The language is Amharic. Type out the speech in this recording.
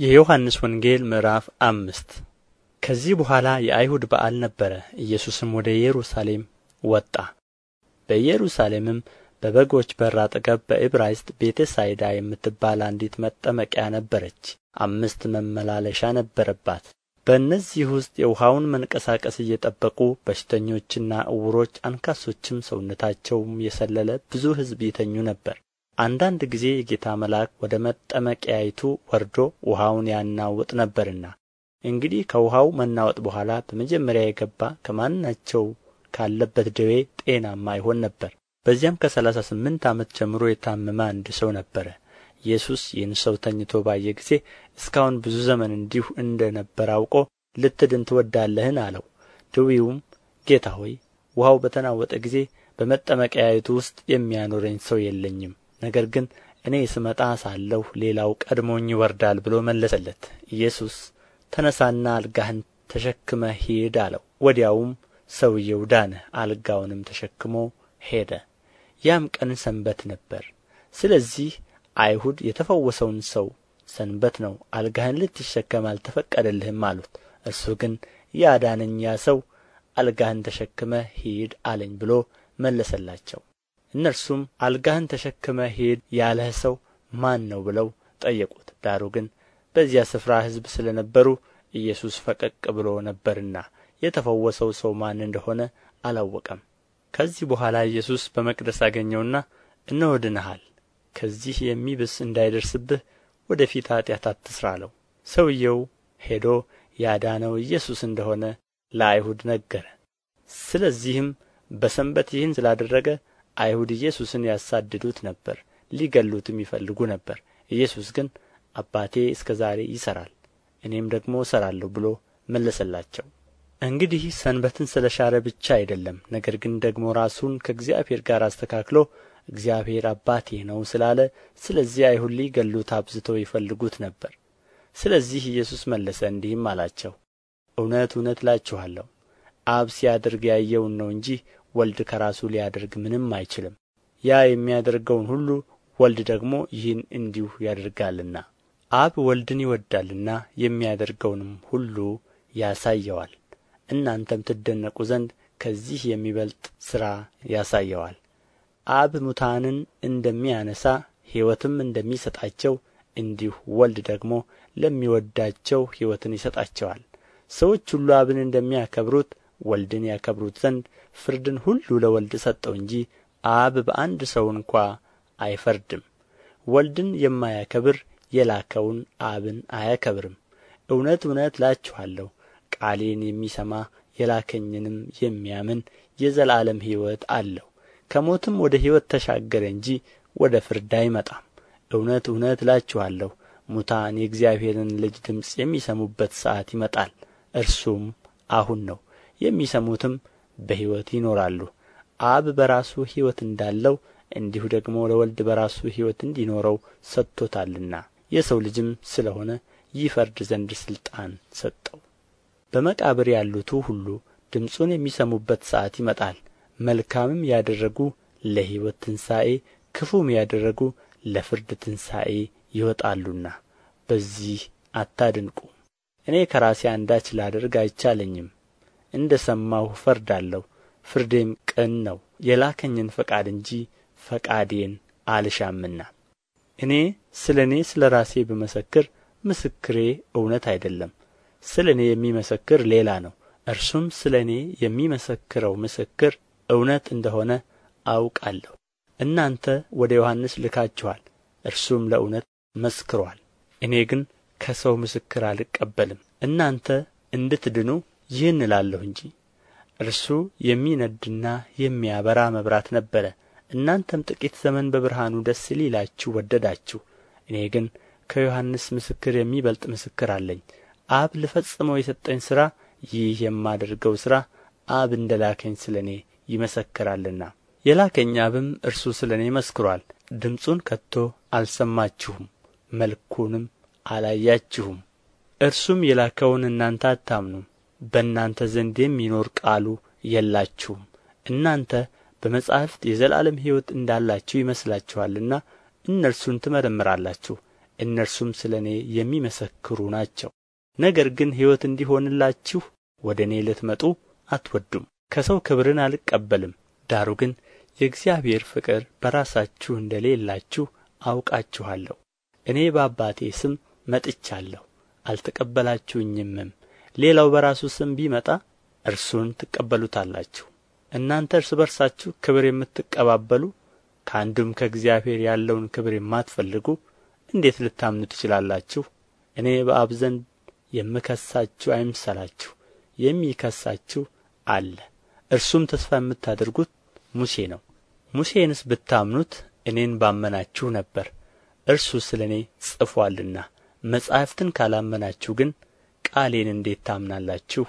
የዮሐንስ ወንጌል ምዕራፍ አምስት ከዚህ በኋላ የአይሁድ በዓል ነበረ። ኢየሱስም ወደ ኢየሩሳሌም ወጣ። በኢየሩሳሌምም በበጎች በር አጠገብ በዕብራይስጥ ቤተ ሳይዳ የምትባል አንዲት መጠመቂያ ነበረች። አምስት መመላለሻ ነበረባት። በእነዚህ ውስጥ የውኃውን መንቀሳቀስ እየጠበቁ በሽተኞችና ዕውሮች አንካሶችም ሰውነታቸውም የሰለለ ብዙ ሕዝብ ይተኙ ነበር አንዳንድ ጊዜ የጌታ መልአክ ወደ መጠመቂያይቱ ወርዶ ውኃውን ያናውጥ ነበርና። እንግዲህ ከውኃው መናወጥ በኋላ በመጀመሪያ የገባ ከማናቸው ካለበት ደዌ ጤናማ ይሆን ነበር። በዚያም ከሠላሳ ስምንት ዓመት ጀምሮ የታመመ አንድ ሰው ነበረ። ኢየሱስ ይህን ሰው ተኝቶ ባየ ጊዜ እስካሁን ብዙ ዘመን እንዲሁ እንደ ነበረ አውቆ ልትድን ትወዳለህን? አለው። ድዊውም ጌታ ሆይ ውኃው በተናወጠ ጊዜ በመጠመቂያይቱ ውስጥ የሚያኖረኝ ሰው የለኝም ነገር ግን እኔ ስመጣ ሳለሁ ሌላው ቀድሞኝ ይወርዳል ብሎ መለሰለት። ኢየሱስ ተነሣና አልጋህን ተሸክመህ ሂድ አለው። ወዲያውም ሰውየው ዳነ አልጋውንም ተሸክሞ ሄደ። ያም ቀን ሰንበት ነበር። ስለዚህ አይሁድ የተፈወሰውን ሰው ሰንበት ነው አልጋህን ልትሸከም አልተፈቀደልህም አሉት። እርሱ ግን ያዳነኝ ያ ሰው አልጋህን ተሸክመህ ሂድ አለኝ ብሎ መለሰላቸው እነርሱም አልጋህን ተሸክመህ ሂድ ያለህ ሰው ማን ነው ብለው ጠየቁት። ዳሩ ግን በዚያ ስፍራ ሕዝብ ስለ ነበሩ ኢየሱስ ፈቀቅ ብሎ ነበርና የተፈወሰው ሰው ማን እንደሆነ አላወቀም። ከዚህ በኋላ ኢየሱስ በመቅደስ አገኘውና እነሆ ድነሃል ከዚህ የሚብስ እንዳይደርስብህ ወደ ፊት ኃጢአት አትሥራ አለው። ሰውየው ሄዶ ያዳነው ኢየሱስ እንደሆነ ለአይሁድ ነገረ። ስለዚህም በሰንበት ይህን ስላደረገ አይሁድ ኢየሱስን ያሳድዱት ነበር ሊገሉትም ይፈልጉ ነበር። ኢየሱስ ግን አባቴ እስከ ዛሬ ይሠራል እኔም ደግሞ እሠራለሁ ብሎ መለሰላቸው። እንግዲህ ሰንበትን ስለ ሻረ ብቻ አይደለም ነገር ግን ደግሞ ራሱን ከእግዚአብሔር ጋር አስተካክሎ እግዚአብሔር አባቴ ነው ስላለ ስለዚህ አይሁድ ሊገሉት አብዝተው ይፈልጉት ነበር። ስለዚህ ኢየሱስ መለሰ እንዲህም አላቸው እውነት እውነት እላችኋለሁ አብ ሲያደርግ ያየውን ነው እንጂ ወልድ ከራሱ ሊያደርግ ምንም አይችልም። ያ የሚያደርገውን ሁሉ ወልድ ደግሞ ይህን እንዲሁ ያደርጋልና። አብ ወልድን ይወዳልና የሚያደርገውንም ሁሉ ያሳየዋል። እናንተም ትደነቁ ዘንድ ከዚህ የሚበልጥ ሥራ ያሳየዋል። አብ ሙታንን እንደሚያነሣ ሕይወትም እንደሚሰጣቸው እንዲሁ ወልድ ደግሞ ለሚወዳቸው ሕይወትን ይሰጣቸዋል። ሰዎች ሁሉ አብን እንደሚያከብሩት ወልድን ያከብሩት ዘንድ ፍርድን ሁሉ ለወልድ ሰጠው እንጂ አብ በአንድ ሰው እንኳ አይፈርድም። ወልድን የማያከብር የላከውን አብን አያከብርም። እውነት እውነት እላችኋለሁ ቃሌን የሚሰማ የላከኝንም የሚያምን የዘላለም ሕይወት አለው። ከሞትም ወደ ሕይወት ተሻገረ እንጂ ወደ ፍርድ አይመጣም። እውነት እውነት እላችኋለሁ ሙታን የእግዚአብሔርን ልጅ ድምፅ የሚሰሙበት ሰዓት ይመጣል። እርሱም አሁን ነው የሚሰሙትም በሕይወት ይኖራሉ። አብ በራሱ ሕይወት እንዳለው እንዲሁ ደግሞ ለወልድ በራሱ ሕይወት እንዲኖረው ሰጥቶታልና የሰው ልጅም ስለ ሆነ ይፈርድ ዘንድ ሥልጣን ሰጠው። በመቃብር ያሉቱ ሁሉ ድምፁን የሚሰሙበት ሰዓት ይመጣል። መልካምም ያደረጉ ለሕይወት ትንሣኤ ክፉም ያደረጉ ለፍርድ ትንሣኤ ይወጣሉና በዚህ አታድንቁ። እኔ ከራሴ አንዳች ላደርግ አይቻለኝም እንደ ሰማሁ እፈርዳለሁ። ፍርዴም ቅን ነው የላከኝን ፈቃድ እንጂ ፈቃዴን አልሻምና። እኔ ስለ እኔ ስለ ራሴ ብመሰክር ምስክሬ እውነት አይደለም። ስለ እኔ የሚመሰክር ሌላ ነው እርሱም ስለ እኔ የሚመሰክረው ምስክር እውነት እንደ ሆነ አውቃለሁ። እናንተ ወደ ዮሐንስ ልካችኋል እርሱም ለእውነት መስክሮአል። እኔ ግን ከሰው ምስክር አልቀበልም። እናንተ እንድትድኑ ይህን እላለሁ እንጂ እርሱ የሚነድና የሚያበራ መብራት ነበረ። እናንተም ጥቂት ዘመን በብርሃኑ ደስ ሊላችሁ ወደዳችሁ። እኔ ግን ከዮሐንስ ምስክር የሚበልጥ ምስክር አለኝ። አብ ልፈጽመው የሰጠኝ ሥራ ይህ የማደርገው ሥራ አብ እንደ ላከኝ ስለ እኔ ይመሰክራልና። የላከኝ አብም እርሱ ስለ እኔ መስክሮአል ድምፁን ከቶ አልሰማችሁም መልኩንም አላያችሁም። እርሱም የላከውን እናንተ አታምኑም በእናንተ ዘንድ የሚኖር ቃሉ የላችሁም። እናንተ በመጻሕፍት የዘላለም ሕይወት እንዳላችሁ ይመስላችኋልና እነርሱን ትመረምራላችሁ። እነርሱም ስለ እኔ የሚመሰክሩ ናቸው። ነገር ግን ሕይወት እንዲሆንላችሁ ወደ እኔ ልትመጡ አትወዱም። ከሰው ክብርን አልቀበልም። ዳሩ ግን የእግዚአብሔር ፍቅር በራሳችሁ እንደሌላችሁ አውቃችኋለሁ። እኔ በአባቴ ስም መጥቻለሁ አልተቀበላችሁኝምም ሌላው በራሱ ስም ቢመጣ እርሱን ትቀበሉታላችሁ። እናንተ እርስ በርሳችሁ ክብር የምትቀባበሉ ከአንዱም ከእግዚአብሔር ያለውን ክብር የማትፈልጉ እንዴት ልታምኑ ትችላላችሁ? እኔ በአብ ዘንድ የምከሳችሁ አይምሰላችሁ የሚከሳችሁ አለ። እርሱም ተስፋ የምታደርጉት ሙሴ ነው። ሙሴንስ ብታምኑት እኔን ባመናችሁ ነበር እርሱ ስለ እኔ ጽፎአልና። መጻሕፍትን ካላመናችሁ ግን ቃሌን እንዴት ታምናላችሁ